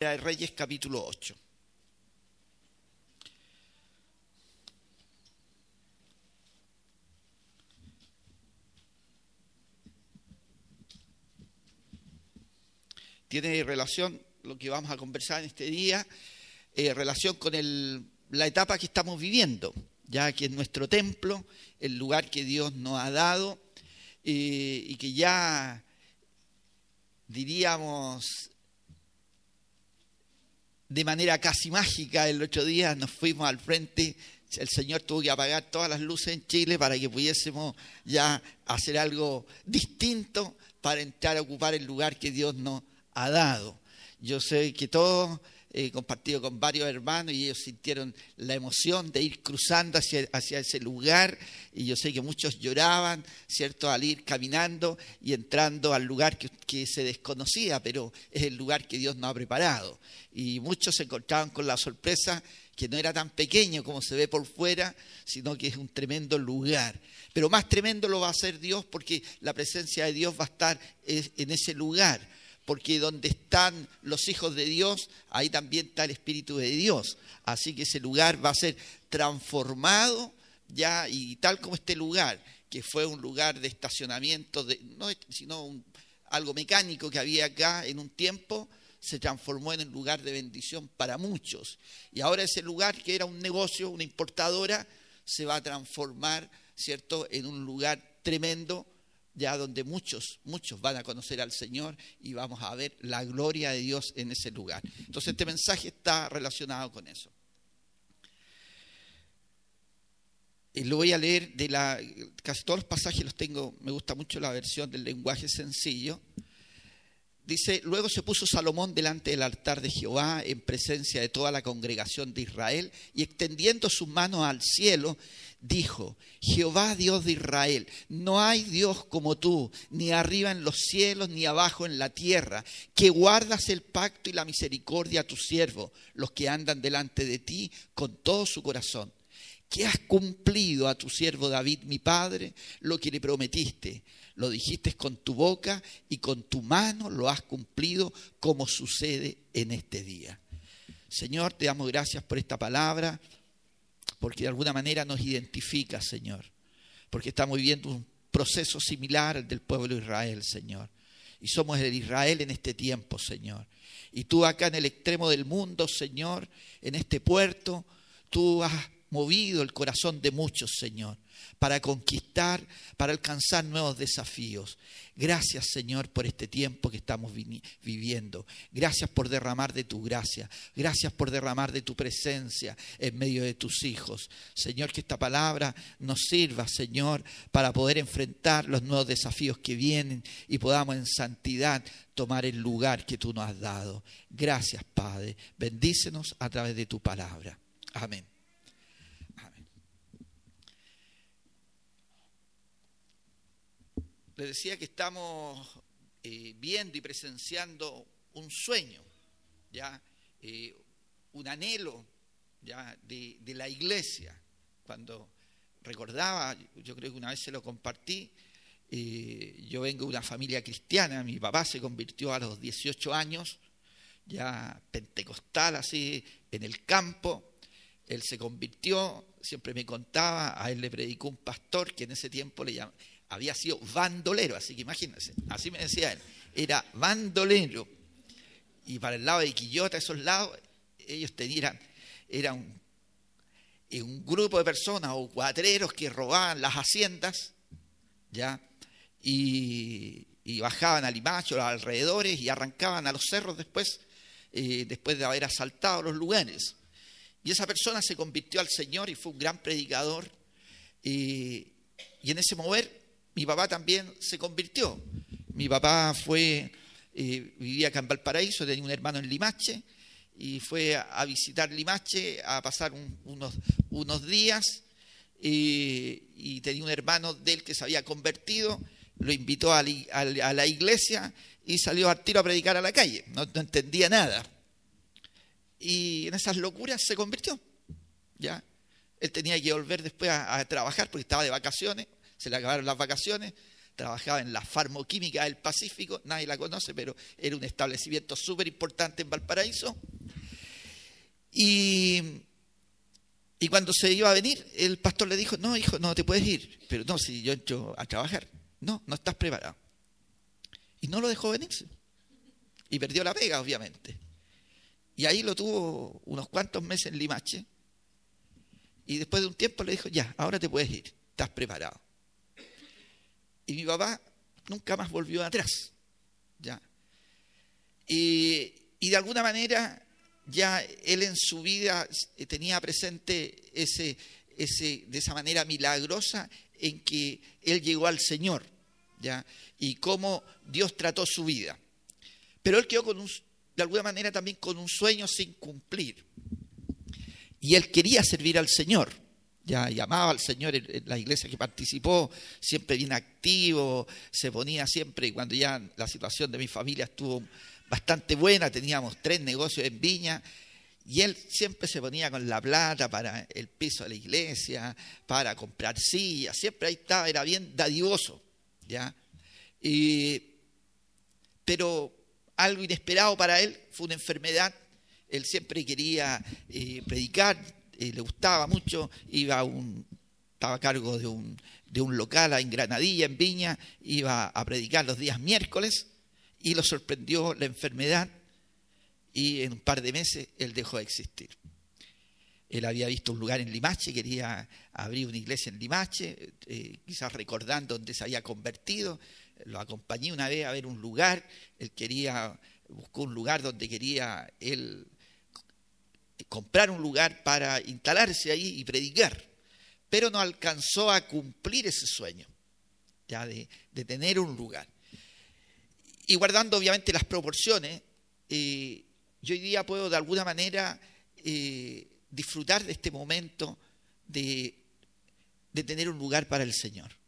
de Reyes capítulo 8. Tiene relación lo que vamos a conversar en este día, eh, relación con el, la etapa que estamos viviendo, ya que es nuestro templo, el lugar que Dios nos ha dado eh, y que ya diríamos de manera casi mágica el ocho días nos fuimos al frente, el Señor tuvo que apagar todas las luces en Chile para que pudiésemos ya hacer algo distinto para entrar a ocupar el lugar que Dios nos ha dado. Yo sé que todos he compartido con varios hermanos y ellos sintieron la emoción de ir cruzando hacia, hacia, ese lugar y yo sé que muchos lloraban, ¿cierto?, al ir caminando y entrando al lugar que, que se desconocía, pero es el lugar que Dios nos ha preparado. Y muchos se encontraban con la sorpresa que no era tan pequeño como se ve por fuera, sino que es un tremendo lugar. Pero más tremendo lo va a ser Dios porque la presencia de Dios va a estar en ese lugar porque donde están los hijos de Dios, ahí también está el Espíritu de Dios. Así que ese lugar va a ser transformado ya, y tal como este lugar, que fue un lugar de estacionamiento, de, no, sino algo mecánico que había acá en un tiempo, se transformó en un lugar de bendición para muchos. Y ahora ese lugar que era un negocio, una importadora, se va a transformar, ¿cierto?, en un lugar tremendo ya donde muchos, muchos van a conocer al Señor y vamos a ver la gloria de Dios en ese lugar. Entonces este mensaje está relacionado con eso. Y lo voy a leer de la, casi todos los pasajes los tengo, me gusta mucho la versión del lenguaje sencillo. Dice, luego se puso Salomón delante del altar de Jehová en presencia de toda la congregación de Israel y extendiendo sus manos al cielo, dijo, Jehová Dios de Israel, no hay Dios como tú, ni arriba en los cielos, ni abajo en la tierra, que guardas el pacto y la misericordia a tus siervos, los que andan delante de ti con todo su corazón. Que has cumplido a tu siervo David, mi padre, lo que le prometiste. Lo dijiste con tu boca y con tu mano lo has cumplido como sucede en este día. Señor, te damos gracias por esta palabra porque de alguna manera nos identifica, Señor, porque estamos viviendo un proceso similar al del pueblo de Israel, Señor. Y somos el Israel en este tiempo, Señor. Y tú acá en el extremo del mundo, Señor, en este puerto, tú has movido el corazón de muchos, Señor para conquistar, para alcanzar nuevos desafíos. Gracias, Señor, por este tiempo que estamos viviendo. Gracias por derramar de tu gracia. Gracias por derramar de tu presencia en medio de tus hijos. Señor, que esta palabra nos sirva, Señor, para poder enfrentar los nuevos desafíos que vienen y podamos en santidad tomar el lugar que tú nos has dado. Gracias, Padre. Bendícenos a través de tu palabra. Amén. Les decía que estamos eh, viendo y presenciando un sueño, ya eh, un anhelo ya de, la iglesia. Cuando recordaba, yo creo que una vez se lo compartí, eh, yo vengo de una familia cristiana, mi papá se convirtió a los 18 años, ya pentecostal así, en el campo, él se convirtió, siempre me contaba, a él le predicó un pastor que en ese tiempo le llamaba había sido bandolero, así que imagínense, así me decía él, era bandolero. Y para el lado de Quillota, esos lados, ellos tenían, era un, un grupo de personas o cuatreros que robaban las haciendas, ¿ya? Y, bajaban al Limacho, a los alrededores, y arrancaban a los cerros después, eh, después de haber asaltado los lugares. Y esa persona se convirtió al Señor y fue un gran predicador. y en ese mover mi papá también se convirtió. Mi papá fue, eh, vivía acá en Valparaíso, tenía un hermano en Limache, y fue a, visitar Limache a pasar unos, días, y tenía un hermano de él que se había convertido, lo invitó a, la iglesia y salió a tiro a predicar a la calle, no, entendía nada. Y en esas locuras se convirtió, ¿ya? Él tenía que volver después a trabajar porque estaba de vacaciones se le acabaron las vacaciones, trabajaba en la farmoquímica del Pacífico, nadie la conoce, pero era un establecimiento súper importante en Valparaíso. Y, cuando se iba a venir, el pastor le dijo, no, hijo, no te puedes ir. Pero no, si yo entro a trabajar, no, no estás preparado. Y no lo dejó venirse. Y perdió la pega, obviamente. Y ahí lo tuvo unos cuantos meses en Limache. Y después de un tiempo le dijo, ya, ahora te puedes ir, estás preparado. Y mi papá nunca más volvió atrás. ¿ya? Y, de alguna manera ya él en su vida tenía presente ese, ese, de esa manera milagrosa en que él llegó al Señor, ¿ya? Y cómo Dios trató su vida. Pero él quedó con un, de alguna manera también con un sueño sin cumplir. Y él quería servir al Señor. Ya llamaba al Señor en, la iglesia que participó, siempre bien activo, se ponía siempre, cuando ya la situación de mi familia estuvo bastante buena, teníamos tres negocios en Viña, y él siempre se ponía con la plata para el piso de la iglesia, para comprar sillas, siempre ahí estaba, era bien dadivoso, ¿ya? pero algo inesperado para él fue una enfermedad, él siempre quería eh, predicar, eh, le gustaba mucho, iba a un, estaba a cargo de un, de un local en Granadilla, en Viña, iba a predicar los días miércoles, y lo sorprendió la enfermedad y en un par de meses él dejó de existir. Él había visto un lugar en Limache, quería abrir una iglesia en Limache, eh, quizás recordando dónde se había convertido. Lo acompañé una vez a ver un lugar, él quería, buscó un lugar donde quería él comprar un lugar para instalarse ahí y predicar, pero no alcanzó a cumplir ese sueño, ya de tener un lugar. Y guardando obviamente las proporciones, eh, yo hoy día puedo de alguna manera eh, disfrutar de este momento de, de tener un lugar para el Señor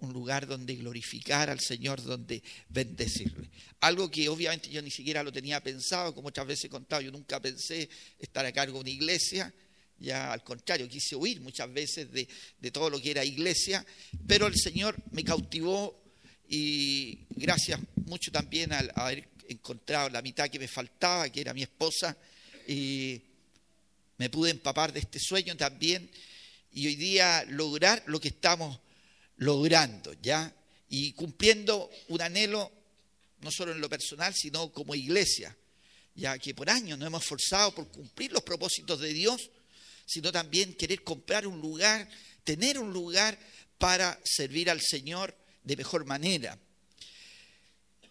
un lugar donde glorificar al Señor, donde bendecirle. Algo que obviamente yo ni siquiera lo tenía pensado, como otras veces he contado, yo nunca pensé estar a cargo de una iglesia, ya al contrario, quise huir muchas veces de, de todo lo que era iglesia, pero el Señor me cautivó y gracias mucho también al haber encontrado la mitad que me faltaba, que era mi esposa, y me pude empapar de este sueño también. Y hoy día lograr lo que estamos logrando, ¿ya? Y cumpliendo un anhelo, no solo en lo personal, sino como iglesia, ya que por años nos hemos esforzado por cumplir los propósitos de Dios, sino también querer comprar un lugar, tener un lugar para servir al Señor de mejor manera.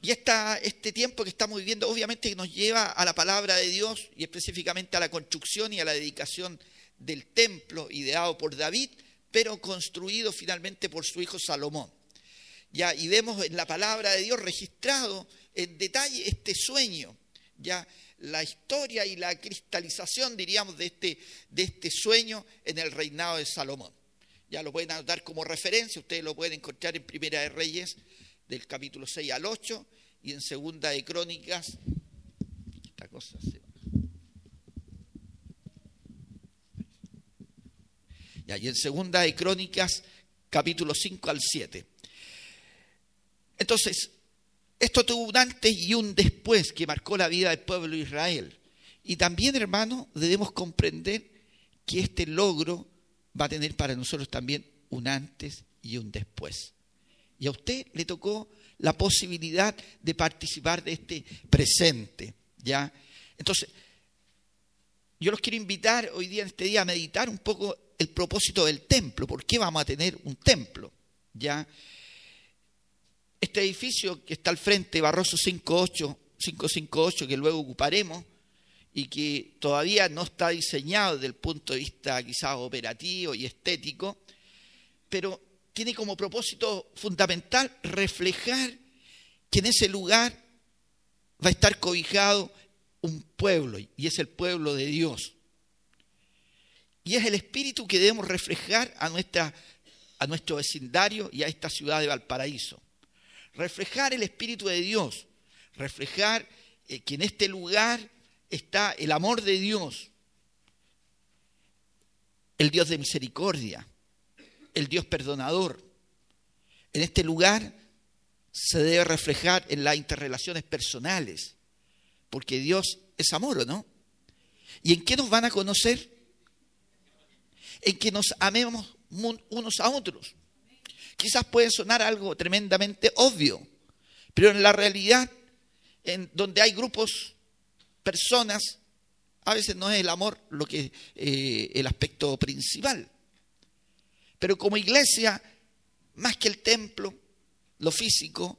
Y esta, este tiempo que estamos viviendo obviamente nos lleva a la palabra de Dios y específicamente a la construcción y a la dedicación del templo ideado por David, pero construido finalmente por su hijo Salomón. Ya, y vemos en la palabra de Dios registrado en detalle este sueño, ya la historia y la cristalización, diríamos, de este, de este sueño en el reinado de Salomón ya lo pueden anotar como referencia, ustedes lo pueden encontrar en Primera de Reyes del capítulo 6 al 8 y en Segunda de Crónicas. Esta cosa Ya, y en Segunda de Crónicas capítulo 5 al 7. Entonces, esto tuvo un antes y un después que marcó la vida del pueblo de Israel. Y también, hermano, debemos comprender que este logro va a tener para nosotros también un antes y un después. Y a usted le tocó la posibilidad de participar de este presente, ¿ya? Entonces, yo los quiero invitar hoy día, en este día, a meditar un poco el propósito del templo. ¿Por qué vamos a tener un templo? ¿Ya? Este edificio que está al frente, Barroso 58, 558, que luego ocuparemos, y que todavía no está diseñado desde el punto de vista quizás operativo y estético, pero tiene como propósito fundamental reflejar que en ese lugar va a estar cobijado un pueblo, y es el pueblo de Dios. Y es el espíritu que debemos reflejar a, nuestra, a nuestro vecindario y a esta ciudad de Valparaíso. Reflejar el espíritu de Dios, reflejar eh, que en este lugar está el amor de Dios, el Dios de misericordia, el Dios perdonador. En este lugar se debe reflejar en las interrelaciones personales, porque Dios es amor, ¿o no? ¿Y en qué nos van a conocer? En que nos amemos unos a otros. Quizás puede sonar algo tremendamente obvio, pero en la realidad, en donde hay grupos, personas, a veces no es el amor lo que eh, el aspecto principal. Pero como iglesia, más que el templo, lo físico,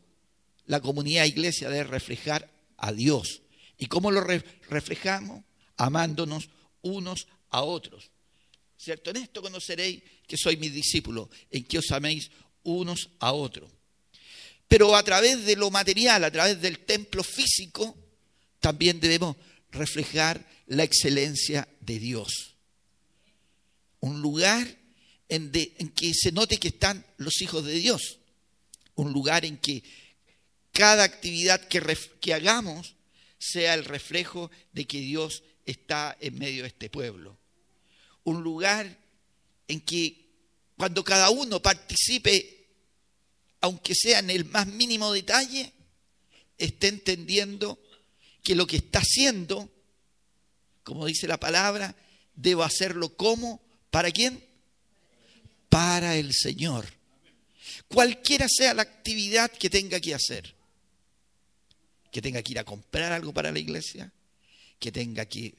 la comunidad iglesia debe reflejar a Dios. ¿Y cómo lo reflejamos? Amándonos unos a otros. ¿Cierto? En esto conoceréis que soy mis discípulos, en que os améis unos a otros. Pero a través de lo material, a través del templo físico, también debemos reflejar la excelencia de Dios. Un lugar en, que se note que están los hijos de Dios. Un lugar en que cada actividad que hagamos sea el reflejo de que Dios está en medio de este pueblo. Un lugar en que cuando cada uno participe, aunque sea en el más mínimo detalle, esté entendiendo que lo que está haciendo, como dice la palabra, debo hacerlo como, ¿para quién? Para el Señor. Cualquiera sea la actividad que tenga que hacer. Que tenga que ir a comprar algo para la iglesia, que tenga que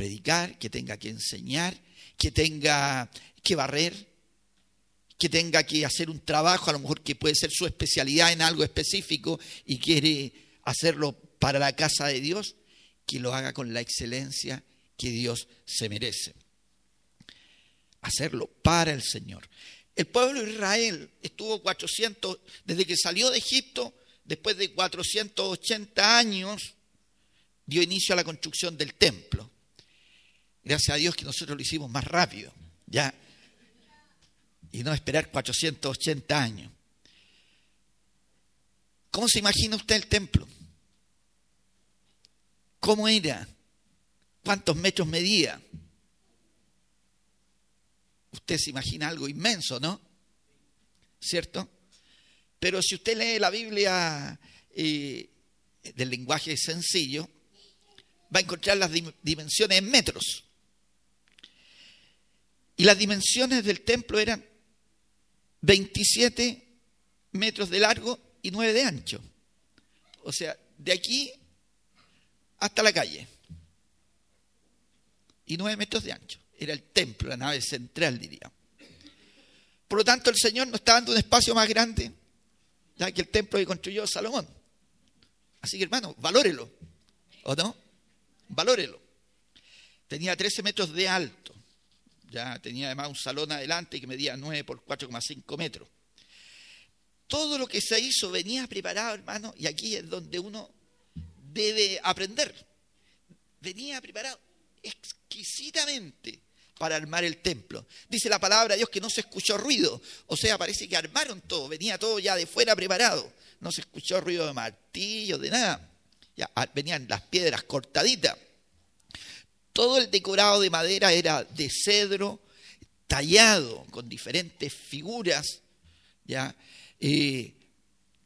predicar, que tenga que enseñar, que tenga que barrer, que tenga que hacer un trabajo, a lo mejor que puede ser su especialidad en algo específico y quiere hacerlo para la casa de Dios, que lo haga con la excelencia que Dios se merece. Hacerlo para el Señor. El pueblo de Israel estuvo 400, desde que salió de Egipto, después de 480 años, dio inicio a la construcción del templo. Gracias a Dios que nosotros lo hicimos más rápido, ya, y no esperar 480 años. ¿Cómo se imagina usted el templo? ¿Cómo era? ¿Cuántos metros medía? Usted se imagina algo inmenso, ¿no? ¿Cierto? Pero si usted lee la Biblia eh, del lenguaje sencillo, va a encontrar las dimensiones en metros. Y las dimensiones del templo eran 27 metros de largo y 9 de ancho. O sea, de aquí hasta la calle. Y nueve metros de ancho. Era el templo, la nave central, diría. Por lo tanto, el Señor nos está dando un espacio más grande ya que el templo que construyó Salomón. Así que, hermano, valórelo. ¿O no? Valórelo. Tenía 13 metros de alto. Ya tenía además un salón adelante que medía 9 por 4,5 metros. Todo lo que se hizo venía preparado, hermano, y aquí es donde uno debe aprender. Venía preparado exquisitamente para armar el templo. Dice la palabra de Dios que no se escuchó ruido, o sea, parece que armaron todo, venía todo ya de fuera preparado, no se escuchó ruido de martillo, de nada. Ya, ah, venían las piedras cortaditas. Todo el decorado de madera era de cedro, tallado con diferentes figuras, ya eh,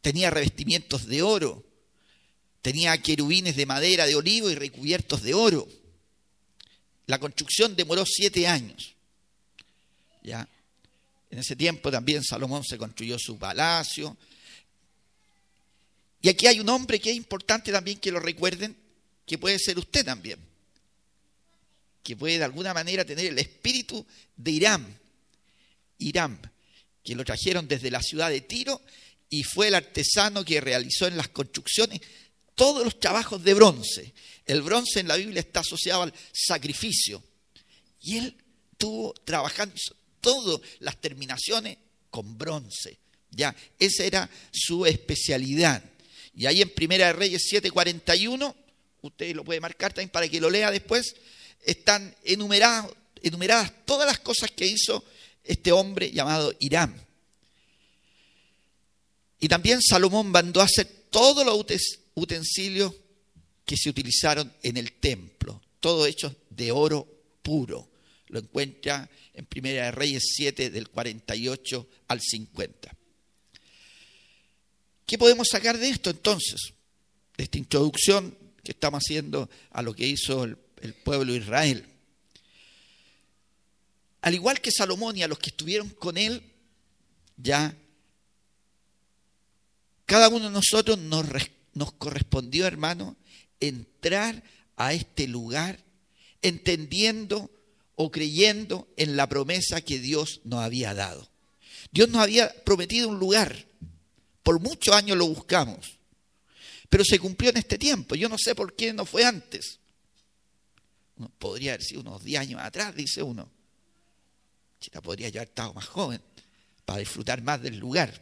tenía revestimientos de oro, Tenía querubines de madera de olivo y recubiertos de oro. La construcción demoró siete años. ¿Ya? En ese tiempo también Salomón se construyó su palacio. Y aquí hay un hombre que es importante también que lo recuerden, que puede ser usted también, que puede de alguna manera tener el espíritu de Irán, Irán, que lo trajeron desde la ciudad de Tiro y fue el artesano que realizó en las construcciones todos los trabajos de bronce. El bronce en la Biblia está asociado al sacrificio. Y él estuvo trabajando todas las terminaciones con bronce. Ya, esa era su especialidad. Y ahí en Primera de Reyes 7:41, usted lo puede marcar también para que lo lea después, están enumeradas, todas las cosas que hizo este hombre llamado Irán. Y también Salomón mandó a hacer todos los utensilios que se utilizaron en el templo, todo hecho de oro puro. Lo encuentra en Primera de Reyes 7 del 48 al 50. ¿Qué podemos sacar de esto entonces? De esta introducción que estamos haciendo a lo que hizo el, el pueblo de Israel. Al igual que Salomón y a los que estuvieron con él, ya cada uno de nosotros nos, correspondió, hermano, entrar a este lugar entendiendo o creyendo en la promesa que Dios nos había dado. Dios nos había prometido un lugar. Por muchos años lo buscamos. Pero se cumplió en este tiempo. Yo no sé por qué no fue antes. Podría haber sido unos 10 años atrás, dice uno. Chita podría haber estado más joven para disfrutar más del lugar.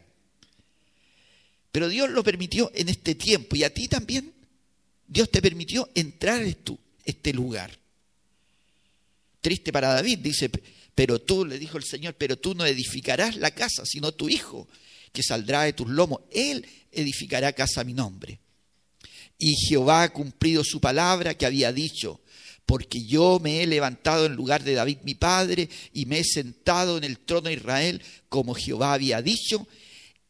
Pero Dios lo permitió en este tiempo y a ti también. Dios te permitió entrar en este lugar. Triste para David, dice, pero tú, le dijo el Señor, pero tú no edificarás la casa, sino tu hijo, que saldrá de tus lomos. Él edificará casa a mi nombre. Y Jehová ha cumplido su palabra que había dicho, porque yo me he levantado en lugar de David mi padre y me he sentado en el trono de Israel como Jehová había dicho,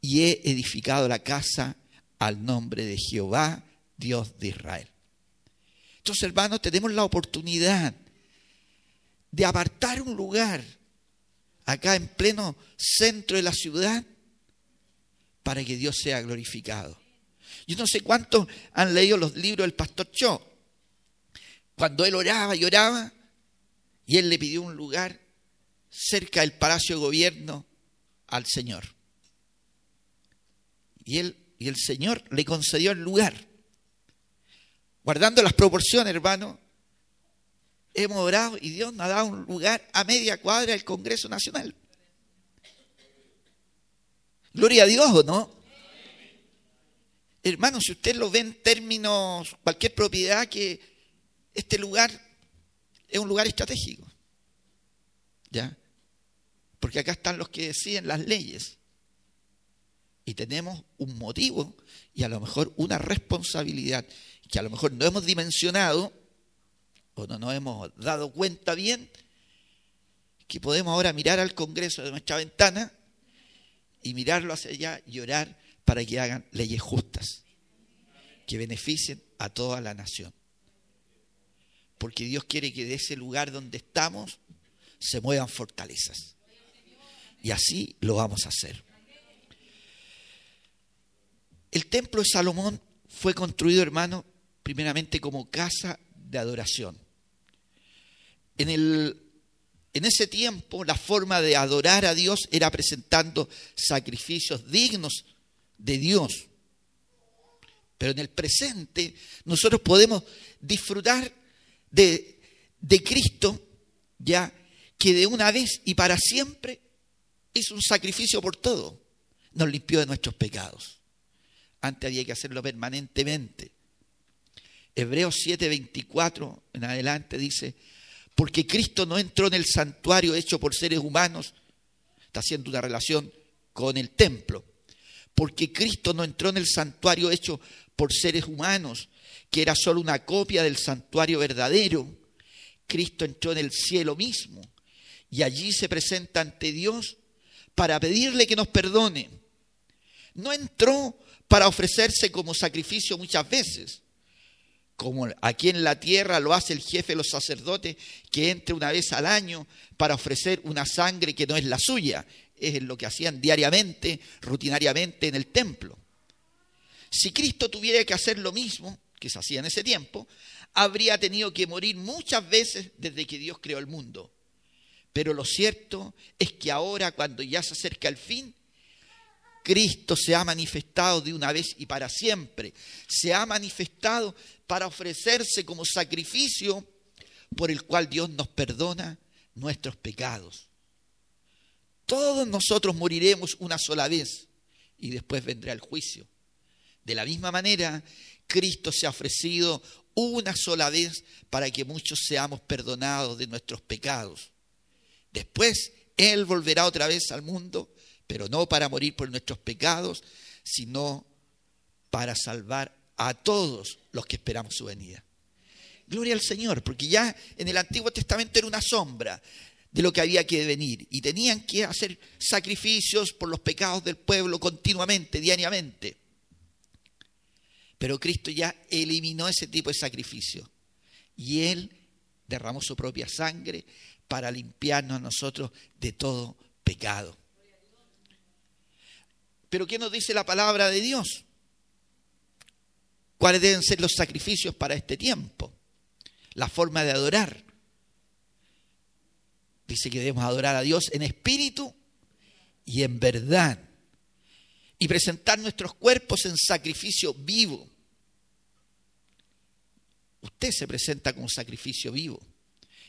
y he edificado la casa al nombre de Jehová, Dios de Israel. Entonces, hermanos, tenemos la oportunidad de apartar un lugar acá en pleno centro de la ciudad para que Dios sea glorificado. Yo no sé cuántos han leído los libros del pastor Cho. Cuando él oraba y oraba, y él le pidió un lugar cerca del Palacio de Gobierno al Señor. Y, él, y el Señor le concedió el lugar. Guardando las proporciones, hermano, hemos orado y Dios nos ha dado un lugar a media cuadra del Congreso Nacional. Gloria a Dios, ¿no? Hermano, si usted lo ve en términos, cualquier propiedad, que este lugar es un lugar estratégico. ¿Ya? Porque acá están los que deciden las leyes y tenemos un motivo y a lo mejor una responsabilidad que a lo mejor no hemos dimensionado o no nos hemos dado cuenta bien, que podemos ahora mirar al Congreso de nuestra ventana y mirarlo hacia allá y orar para que hagan leyes justas, que beneficien a toda la nación. Porque Dios quiere que de ese lugar donde estamos se muevan fortalezas. Y así lo vamos a hacer. El templo de Salomón fue construido, hermano, primeramente como casa de adoración. En, el, en ese tiempo la forma de adorar a Dios era presentando sacrificios dignos de Dios. Pero en el presente nosotros podemos disfrutar de, de Cristo, ya que de una vez y para siempre hizo un sacrificio por todo, nos limpió de nuestros pecados. Antes había que hacerlo permanentemente. Hebreos 7:24 en adelante dice, porque Cristo no entró en el santuario hecho por seres humanos, está haciendo una relación con el templo, porque Cristo no entró en el santuario hecho por seres humanos, que era solo una copia del santuario verdadero. Cristo entró en el cielo mismo y allí se presenta ante Dios para pedirle que nos perdone. No entró para ofrecerse como sacrificio muchas veces, como aquí en la tierra lo hace el jefe de los sacerdotes, que entre una vez al año para ofrecer una sangre que no es la suya, es lo que hacían diariamente, rutinariamente en el templo. Si Cristo tuviera que hacer lo mismo que se hacía en ese tiempo, habría tenido que morir muchas veces desde que Dios creó el mundo. Pero lo cierto es que ahora, cuando ya se acerca el fin, Cristo se ha manifestado de una vez y para siempre. Se ha manifestado para ofrecerse como sacrificio por el cual Dios nos perdona nuestros pecados. Todos nosotros moriremos una sola vez y después vendrá el juicio. De la misma manera, Cristo se ha ofrecido una sola vez para que muchos seamos perdonados de nuestros pecados. Después, Él volverá otra vez al mundo pero no para morir por nuestros pecados, sino para salvar a todos los que esperamos su venida. Gloria al Señor, porque ya en el Antiguo Testamento era una sombra de lo que había que venir y tenían que hacer sacrificios por los pecados del pueblo continuamente, diariamente. Pero Cristo ya eliminó ese tipo de sacrificio. Y Él derramó su propia sangre para limpiarnos a nosotros de todo pecado. Pero ¿qué nos dice la palabra de Dios? ¿Cuáles deben ser los sacrificios para este tiempo? La forma de adorar. Dice que debemos adorar a Dios en espíritu y en verdad. Y presentar nuestros cuerpos en sacrificio vivo. Usted se presenta como sacrificio vivo.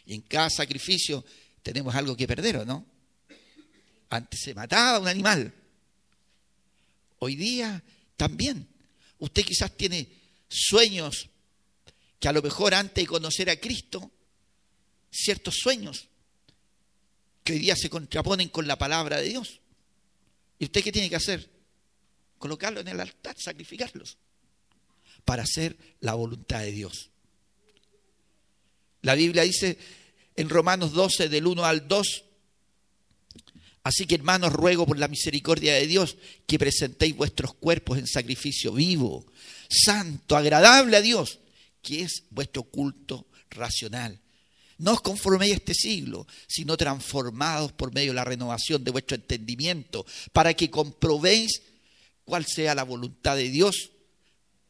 Y en cada sacrificio tenemos algo que perder, ¿o no? Antes se mataba un animal. Hoy día también. Usted quizás tiene sueños que a lo mejor antes de conocer a Cristo, ciertos sueños que hoy día se contraponen con la palabra de Dios. ¿Y usted qué tiene que hacer? Colocarlo en el altar, sacrificarlos, para hacer la voluntad de Dios. La Biblia dice en Romanos 12, del 1 al 2, Así que hermanos, ruego por la misericordia de Dios que presentéis vuestros cuerpos en sacrificio vivo, santo, agradable a Dios, que es vuestro culto racional. No os conforméis a este siglo, sino transformados por medio de la renovación de vuestro entendimiento, para que comprobéis cuál sea la voluntad de Dios,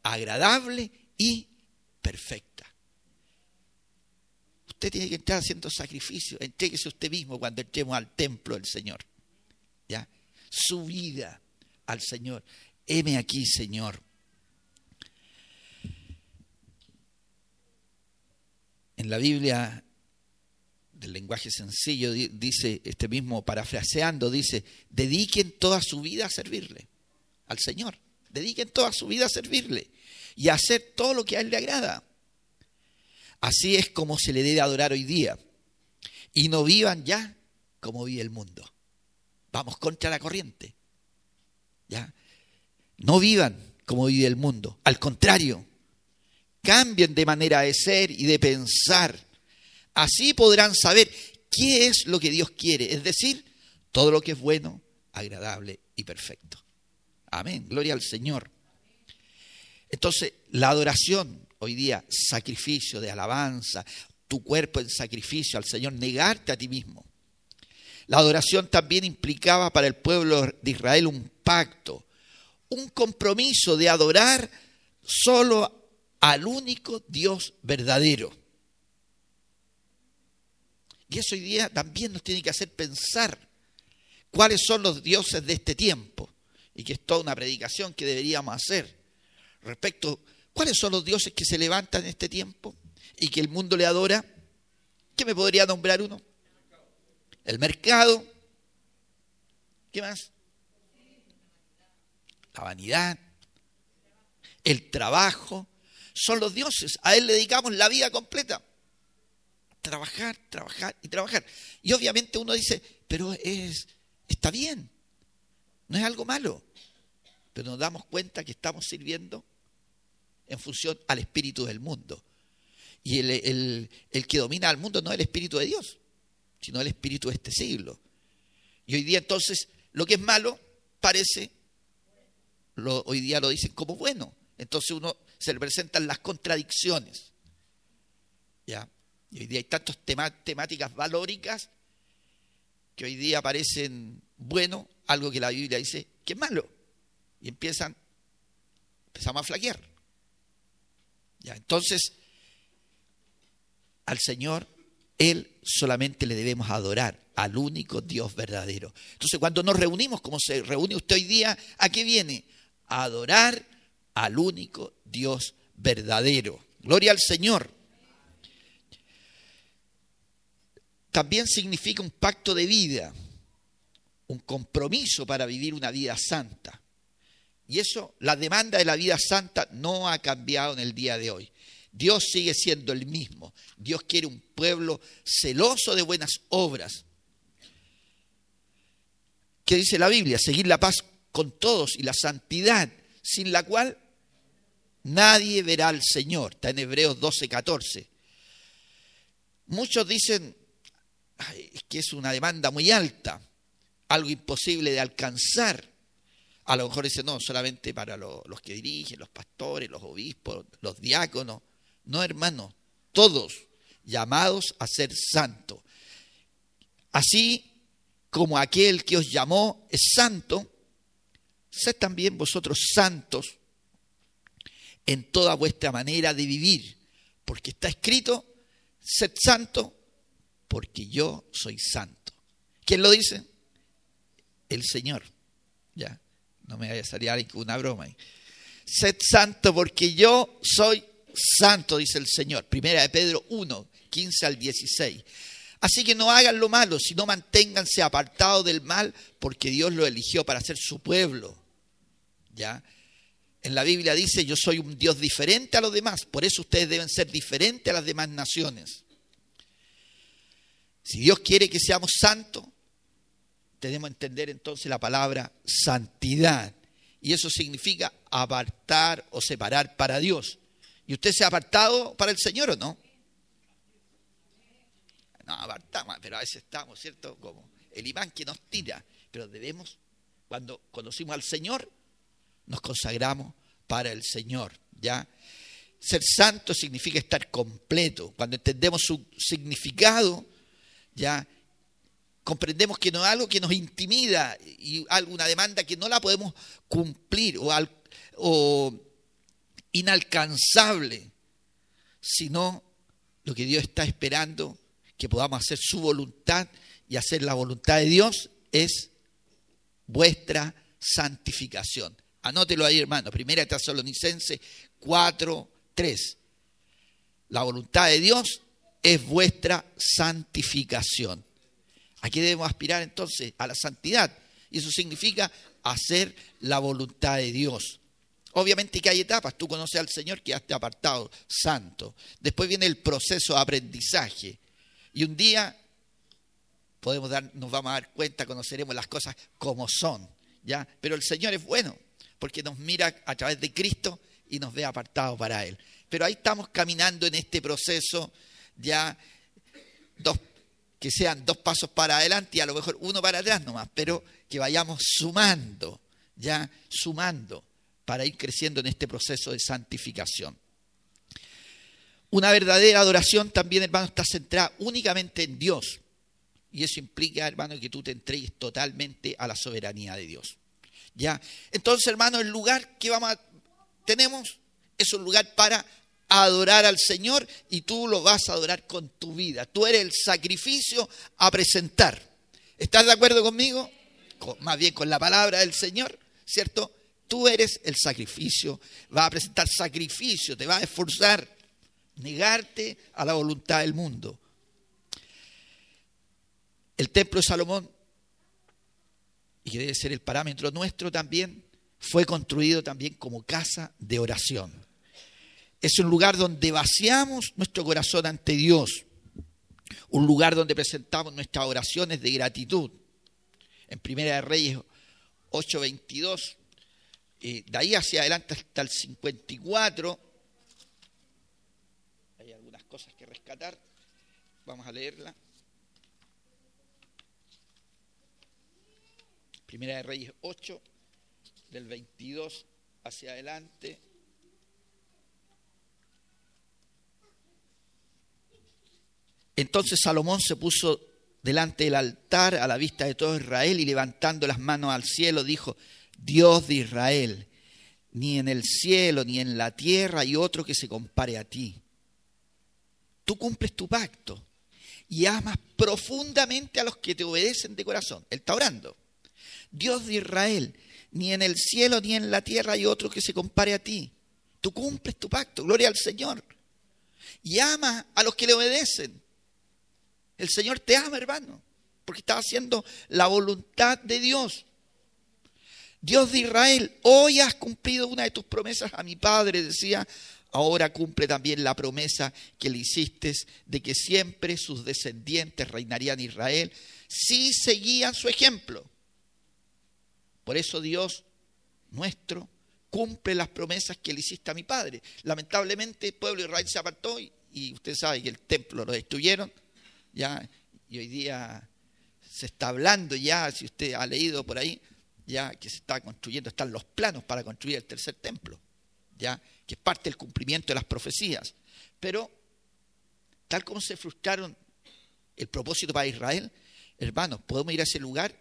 agradable y perfecta. Usted tiene que entrar haciendo sacrificio, entréguese usted mismo cuando entremos al templo del Señor. ¿Ya? Su vida al Señor. Heme aquí, Señor. En la Biblia del lenguaje sencillo, dice, este mismo parafraseando, dice, dediquen toda su vida a servirle al Señor. Dediquen toda su vida a servirle y a hacer todo lo que a Él le agrada. Así es como se le debe adorar hoy día. Y no vivan ya como vive el mundo. Vamos contra la corriente. ¿Ya? No vivan como vive el mundo. Al contrario, cambien de manera de ser y de pensar Así podrán saber qué es lo que Dios quiere, es decir, todo lo que es bueno, agradable y perfecto. Amén, gloria al Señor. Entonces, la adoración hoy día, sacrificio de alabanza, tu cuerpo en sacrificio al Señor, negarte a ti mismo. La adoración también implicaba para el pueblo de Israel un pacto, un compromiso de adorar solo al único Dios verdadero. Y eso hoy día también nos tiene que hacer pensar cuáles son los dioses de este tiempo. Y que es toda una predicación que deberíamos hacer respecto cuáles son los dioses que se levantan en este tiempo y que el mundo le adora. ¿Qué me podría nombrar uno? El mercado. ¿Qué más? La vanidad. El trabajo. Son los dioses. A él le dedicamos la vida completa trabajar, trabajar y trabajar. Y obviamente uno dice, pero es, está bien, no es algo malo. Pero nos damos cuenta que estamos sirviendo en función al espíritu del mundo. Y el, el que domina al mundo no es el espíritu de Dios, sino el espíritu de este siglo. Y hoy día entonces lo que es malo parece, lo, hoy día lo dicen como bueno. Entonces uno se le presentan las contradicciones. ¿Ya? Y hoy día hay tantas temáticas valóricas que hoy día parecen bueno, algo que la Biblia dice que es malo. Y empiezan, empezamos a flaquear. Entonces, al Señor, Él solamente le debemos adorar, al único Dios verdadero. Entonces, cuando nos reunimos, como se reúne usted hoy día, ¿a qué viene? A adorar al único Dios verdadero. Gloria al Señor. también significa un pacto de vida, un compromiso para vivir una vida santa. Y eso, la demanda de la vida santa no ha cambiado en el día de hoy. Dios sigue siendo el mismo. Dios quiere un pueblo celoso de buenas obras. ¿Qué dice la Biblia? Seguir la paz con todos y la santidad, sin la cual nadie verá al Señor. Está en Hebreos 12, 14. Muchos dicen, que es una demanda muy alta, algo imposible de alcanzar, A lo mejor dice, no, solamente para los que dirigen, los pastores, los obispos, los diáconos. No, hermano, todos llamados a ser santos. Así como aquel que os llamó es santo, sed también vosotros santos en toda vuestra manera de vivir, porque está escrito, sed santo porque yo soy santo. ¿Quién lo dice? El Señor. Ya, no me vaya a salir una broma. Sed santo porque yo soy santo, dice el Señor. Primera de Pedro 1, 15 al 16. Así que no hagan lo malo, sino manténganse apartados del mal, porque Dios lo eligió para ser su pueblo. ¿Ya? En la Biblia dice, yo soy un Dios diferente a los demás, por eso ustedes deben ser diferentes a las demás naciones. Si Dios quiere que seamos santos, tenemos que entender entonces la palabra santidad. Y eso significa apartar o separar para Dios. ¿Y usted se ha apartado para el Señor o no? No, apartamos, pero a veces estamos, ¿cierto? Como el imán que nos tira. Pero debemos, cuando conocimos al Señor, nos consagramos para el Señor, ¿ya? Ser santo significa estar completo. Cuando entendemos su significado, ya comprendemos que no es algo que nos intimida y alguna demanda que no la podemos cumplir o, inalcanzable, sino lo que Dios está esperando que podamos hacer su voluntad y hacer la voluntad de Dios es vuestra santificación. Anótelo ahí, hermano. Primera Tesalonicense 4, 3. La voluntad de Dios es vuestra santificación. Aquí debemos aspirar entonces a la santidad. Y eso significa hacer la voluntad de Dios. Obviamente que hay etapas. Tú conoces al Señor que ya te apartado, santo. Después viene el proceso de aprendizaje. Y un día podemos dar, nos vamos a dar cuenta, conoceremos las cosas como son, ¿ya? Pero el Señor es bueno, porque nos mira a través de Cristo y nos ve apartados para Él. Pero ahí estamos caminando en este proceso, ya dos, que sean dos pasos para adelante y a lo mejor uno para atrás nomás, pero que vayamos sumando, ya sumando para ir creciendo en este proceso de santificación. Una verdadera adoración también, hermano, está centrada únicamente en Dios. Y eso implica, hermano, que tú te entregues totalmente a la soberanía de Dios. ¿Ya? Entonces, hermano, el lugar que vamos a, tenemos es un lugar para adorar al Señor y tú lo vas a adorar con tu vida. Tú eres el sacrificio a presentar. ¿Estás de acuerdo conmigo? más bien con la palabra del Señor, ¿cierto? Tú eres el sacrificio, vas a presentar sacrificio, te vas a esforzar negarte a la voluntad del mundo. El templo de Salomón, y que debe ser el parámetro nuestro también, fue construido también como casa de oración. Es un lugar donde vaciamos nuestro corazón ante Dios, un lugar donde presentamos nuestras oraciones de gratitud. En Primera de Reyes 8:22, eh, de ahí hacia adelante hasta el 54, cosas que rescatar. Vamos a leerla. Primera de Reyes 8, del 22 hacia adelante. Entonces Salomón se puso delante del altar a la vista de todo Israel y levantando las manos al cielo dijo, Dios de Israel, ni en el cielo ni en la tierra hay otro que se compare a ti tú cumples tu pacto y amas profundamente a los que te obedecen de corazón. Él está orando. Dios de Israel, ni en el cielo ni en la tierra hay otro que se compare a ti. Tú cumples tu pacto, gloria al Señor. Y amas a los que le obedecen. El Señor te ama, hermano, porque estás haciendo la voluntad de Dios. Dios de Israel, hoy has cumplido una de tus promesas a mi Padre, decía ahora cumple también la promesa que le hiciste de que siempre sus descendientes reinarían en Israel si seguían su ejemplo. Por eso Dios nuestro cumple las promesas que le hiciste a mi padre. Lamentablemente el pueblo de Israel se apartó y, usted sabe que el templo lo destruyeron, ya, y hoy día se está hablando ya, si usted ha leído por ahí, ya que se está construyendo, están los planos para construir el tercer templo, ya que es parte del cumplimiento de las profecías. Pero tal como se frustraron el propósito para Israel, hermanos, podemos ir a ese lugar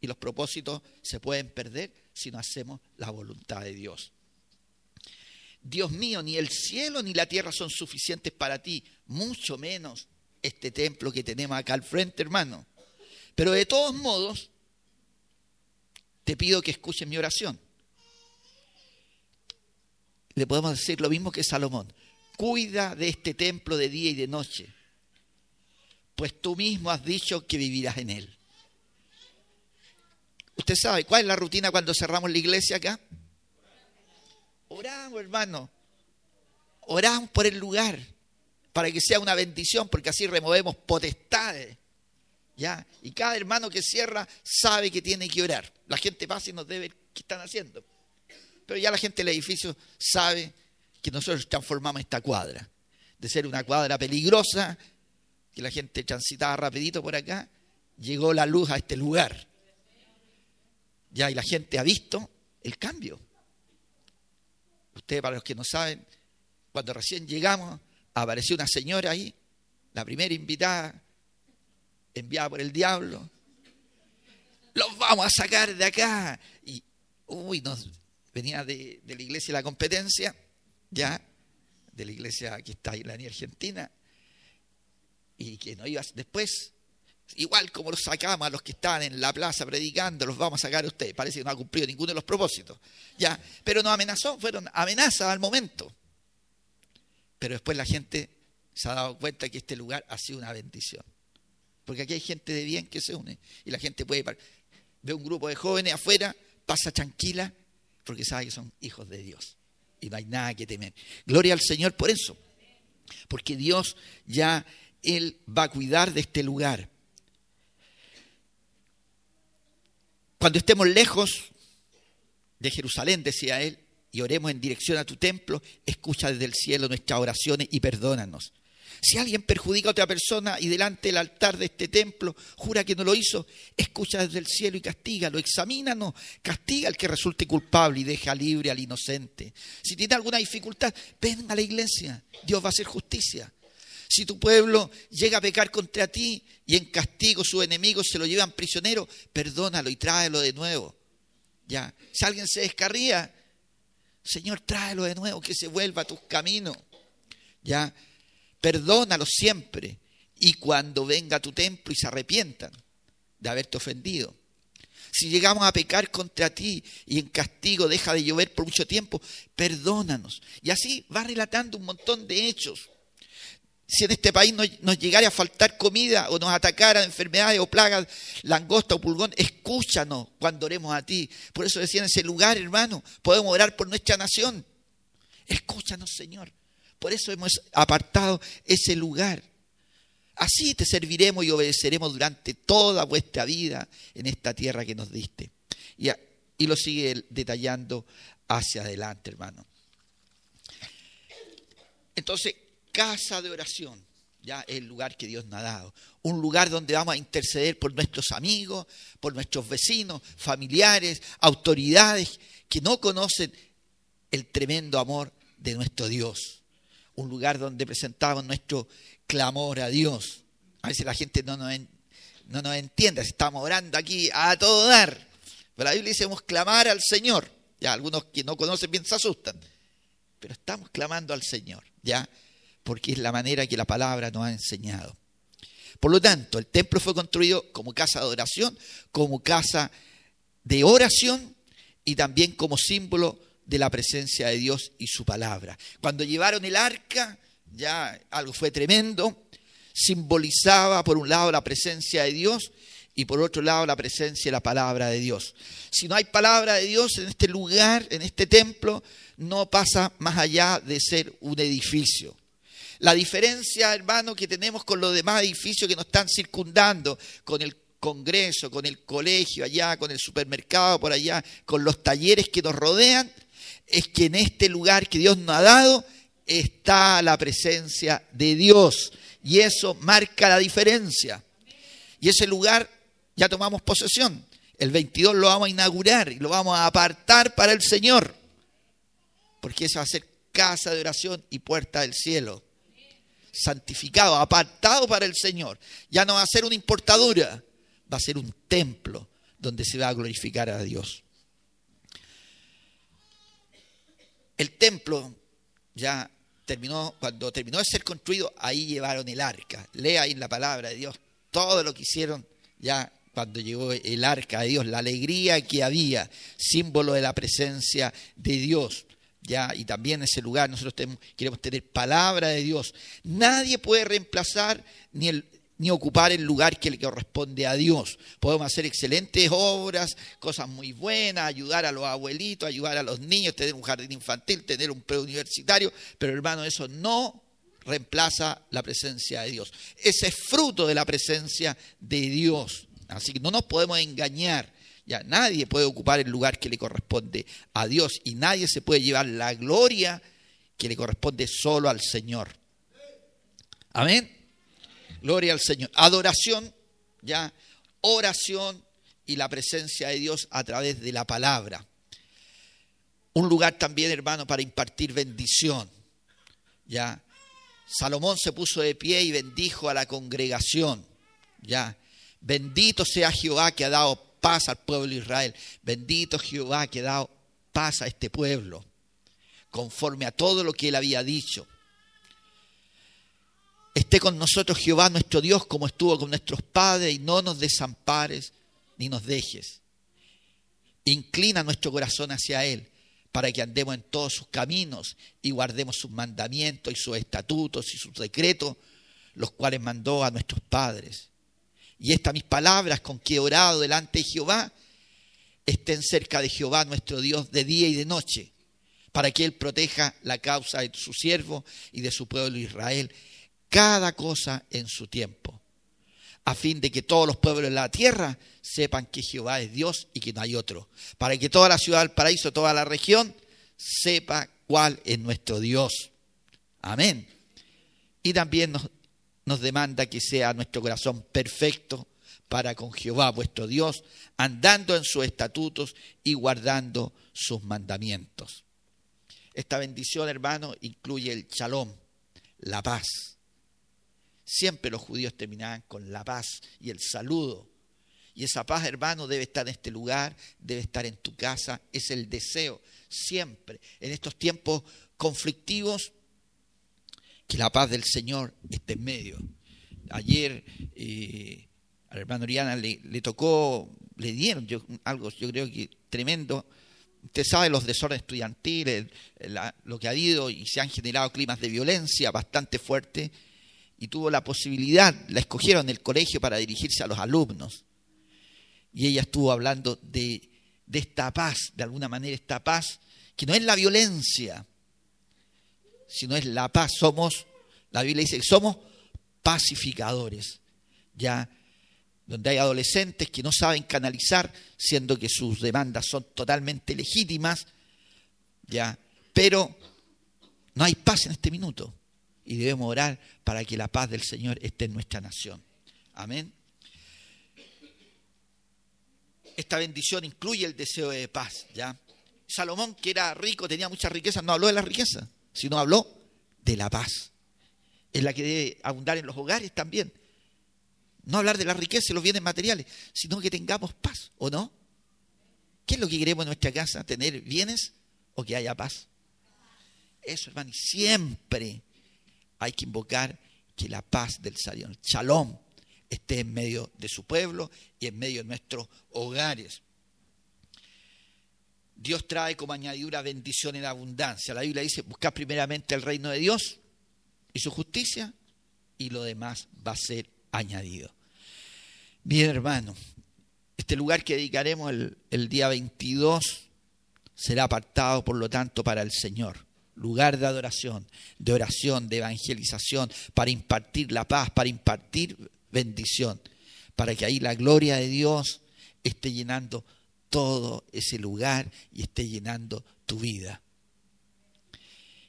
y los propósitos se pueden perder si no hacemos la voluntad de Dios. Dios mío, ni el cielo ni la tierra son suficientes para ti, mucho menos este templo que tenemos acá al frente, hermano. Pero de todos modos, te pido que escuches mi oración. Le podemos decir lo mismo que Salomón. Cuida de este templo de día y de noche, pues tú mismo has dicho que vivirás en él. Usted sabe, ¿cuál es la rutina cuando cerramos la iglesia acá? Oramos, hermano. Oramos por el lugar para que sea una bendición, porque así removemos potestades. ¿Ya? Y cada hermano que cierra sabe que tiene que orar. La gente pasa y nos debe qué están haciendo. Pero ya la gente del edificio sabe que nosotros transformamos esta cuadra. De ser una cuadra peligrosa, que la gente transitaba rapidito por acá, llegó la luz a este lugar. Ya, y la gente ha visto el cambio. Ustedes, para los que no saben, cuando recién llegamos, apareció una señora ahí, la primera invitada, enviada por el diablo. Los vamos a sacar de acá. Y, uy, nos venía de, la iglesia de la competencia, ya, de la iglesia que está en la Argentina, y que no iba después Igual como los sacamos a los que estaban en la plaza predicando, los vamos a sacar a ustedes. Parece que no ha cumplido ninguno de los propósitos. Ya, pero no amenazó, fueron amenazas al momento. Pero después la gente se ha dado cuenta que este lugar ha sido una bendición. Porque aquí hay gente de bien que se une. Y la gente puede ve un grupo de jóvenes afuera, pasa tranquila, porque sabe que son hijos de Dios. Y no hay nada que temer. Gloria al Señor por eso. Porque Dios ya, Él va a cuidar de este lugar. Cuando estemos lejos de Jerusalén, decía él, y oremos en dirección a tu templo, escucha desde el cielo nuestras oraciones y perdónanos. Si alguien perjudica a otra persona y delante del altar de este templo jura que no lo hizo, escucha desde el cielo y castígalo, examínanos, castiga al que resulte culpable y deja libre al inocente. Si tiene alguna dificultad, ven a la iglesia, Dios va a hacer justicia. Si tu pueblo llega a pecar contra ti y en castigo sus enemigos se lo llevan prisionero, perdónalo y tráelo de nuevo. Ya. Si alguien se descarría, Señor, tráelo de nuevo, que se vuelva a tus caminos. Ya. Perdónalo siempre. Y cuando venga a tu templo y se arrepientan de haberte ofendido. Si llegamos a pecar contra ti y en castigo deja de llover por mucho tiempo, perdónanos. Y así va relatando un montón de hechos si en este país nos, llegara a faltar comida o nos atacaran enfermedades o plagas, langosta o pulgón, escúchanos cuando oremos a ti. Por eso decía en ese lugar, hermano, podemos orar por nuestra nación. Escúchanos, Señor. Por eso hemos apartado ese lugar. Así te serviremos y obedeceremos durante toda vuestra vida en esta tierra que nos diste. Y, y lo sigue detallando hacia adelante, hermano. Entonces, casa de oración, ya el lugar que Dios nos ha dado. Un lugar donde vamos a interceder por nuestros amigos, por nuestros vecinos, familiares, autoridades que no conocen el tremendo amor de nuestro Dios. Un lugar donde presentamos nuestro clamor a Dios. A veces la gente no nos, no nos entiende, estamos orando aquí a todo dar. Pero la Biblia dice, clamar al Señor. Ya algunos que no conocen bien se asustan. Pero estamos clamando al Señor, ¿ya? Porque es la manera que la palabra nos ha enseñado. Por lo tanto, el templo fue construido como casa de oración, como casa de oración y también como símbolo de la presencia de Dios y su palabra. Cuando llevaron el arca, ya algo fue tremendo, simbolizaba por un lado la presencia de Dios y por otro lado la presencia de la palabra de Dios. Si no hay palabra de Dios en este lugar, en este templo, no pasa más allá de ser un edificio. La diferencia, hermano, que tenemos con los demás edificios que nos están circundando, con el Congreso, con el colegio allá, con el supermercado por allá, con los talleres que nos rodean, es que en este lugar que Dios nos ha dado está la presencia de Dios. Y eso marca la diferencia. Y ese lugar ya tomamos posesión. El 22 lo vamos a inaugurar y lo vamos a apartar para el Señor. Porque eso va a ser casa de oración y puerta del cielo. Santificado, apartado para el Señor. Ya no va a ser una importadura, va a ser un templo donde se va a glorificar a Dios. El templo ya terminó, cuando terminó de ser construido, ahí llevaron el arca. Lea ahí la palabra de Dios todo lo que hicieron ya cuando llegó el arca de Dios, la alegría que había, símbolo de la presencia de Dios. Ya, y también ese lugar nosotros queremos tener palabra de Dios. Nadie puede reemplazar ni, ni ocupar el lugar que le corresponde a Dios. Podemos hacer excelentes obras, cosas muy buenas, ayudar a los abuelitos, ayudar a los niños, tener un jardín infantil, tener un preuniversitario, pero hermano, eso no reemplaza la presencia de Dios. Ese es fruto de la presencia de Dios. Así que no nos podemos engañar. Ya nadie puede ocupar el lugar que le corresponde a Dios y nadie se puede llevar la gloria que le corresponde solo al Señor. Amén. Gloria al Señor. Adoración, ya, oración y la presencia de Dios a través de la palabra. Un lugar también, hermano, para impartir bendición. Ya, Salomón se puso de pie y bendijo a la congregación. Ya, bendito sea Jehová que ha dado paz al pueblo de Israel. Bendito Jehová que ha dado paz a este pueblo, conforme a todo lo que él había dicho. Esté con nosotros Jehová nuestro Dios como estuvo con nuestros padres y no nos desampares ni nos dejes. Inclina nuestro corazón hacia Él para que andemos en todos sus caminos y guardemos sus mandamientos y sus estatutos y sus decretos, los cuales mandó a nuestros padres. Y estas mis palabras con que he orado delante de Jehová, estén cerca de Jehová nuestro Dios de día y de noche, para que Él proteja la causa de su siervo y de su pueblo Israel, cada cosa en su tiempo, a fin de que todos los pueblos de la tierra sepan que Jehová es Dios y que no hay otro, para que toda la ciudad del paraíso, toda la región, sepa cuál es nuestro Dios. Amén. Y también nos, nos demanda que sea nuestro corazón perfecto para con Jehová vuestro Dios, andando en sus estatutos y guardando sus mandamientos. Esta bendición, hermano, incluye el shalom, la paz. Siempre los judíos terminaban con la paz y el saludo y esa paz, hermano, debe estar en este lugar, debe estar en tu casa. Es el deseo siempre, en estos tiempos conflictivos, que la paz del Señor esté en medio. Ayer eh, a la hermana Oriana le, tocó, le dieron algo, yo creo que tremendo. Usted sabe los desórdenes estudiantiles, lo que ha habido y se han generado climas de violencia bastante fuertes y tuvo la posibilidad, la escogieron el colegio para dirigirse a los alumnos y ella estuvo hablando de, esta paz, de alguna manera esta paz, que no es la violencia, sino es la paz. Somos, la Biblia dice que somos pacificadores, ya donde hay adolescentes que no saben canalizar, siendo que sus demandas son totalmente legítimas, ya, pero no hay paz en este minuto y debemos orar para que la paz del Señor esté en nuestra nación. Amén esta bendición incluye el deseo de paz, ¿ya? Salomón, que era rico, tenía mucha riqueza, no habló de la riqueza, sino habló de la paz. Es la que debe abundar en los hogares también. No hablar de la riqueza y los bienes materiales, sino que tengamos paz, ¿o no? ¿Qué es lo que queremos en nuestra casa? ¿Tener bienes o que haya paz? Eso, hermano, siempre hay que invocar que la paz del Señor, shalom, esté en medio de su pueblo y en medio de nuestros hogares. Dios trae como añadidura bendición en abundancia. La Biblia dice, buscad primeramente el reino de Dios y su justicia y lo demás va a ser añadido. Bien hermano, este lugar que dedicaremos el, el día 22 será apartado por lo tanto para el Señor lugar de adoración, de oración, de evangelización, para impartir la paz, para impartir bendición, para que ahí la gloria de Dios esté llenando todo ese lugar y esté llenando tu vida.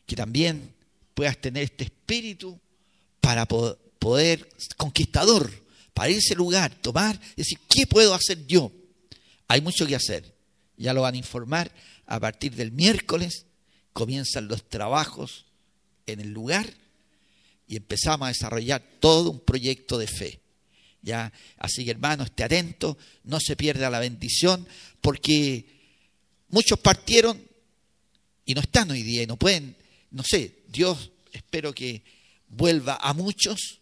Que también puedas tener este espíritu para poder, conquistador, para ese lugar, tomar, decir, ¿qué puedo hacer yo? Hay mucho que hacer. Ya lo van a informar. A partir del miércoles comienzan los trabajos en el lugar y empezamos a desarrollar todo un proyecto de fe. ¿Ya? Así que hermano, esté atento, no se pierda la bendición, porque muchos partieron y no están hoy día y no pueden, no sé, Dios espero que vuelva a muchos,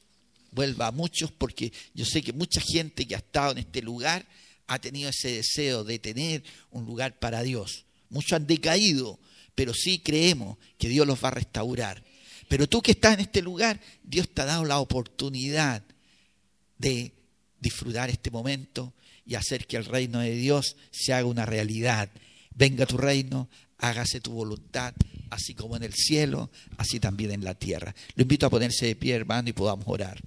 vuelva a muchos, porque yo sé que mucha gente que ha estado en este lugar ha tenido ese deseo de tener un lugar para Dios. Muchos han decaído, pero sí creemos que Dios los va a restaurar. Pero tú que estás en este lugar, Dios te ha dado la oportunidad de disfrutar este momento y hacer que el reino de Dios se haga una realidad. Venga tu reino, hágase tu voluntad, así como en el cielo, así también en la tierra. Lo invito a ponerse de pie, hermano, y podamos orar.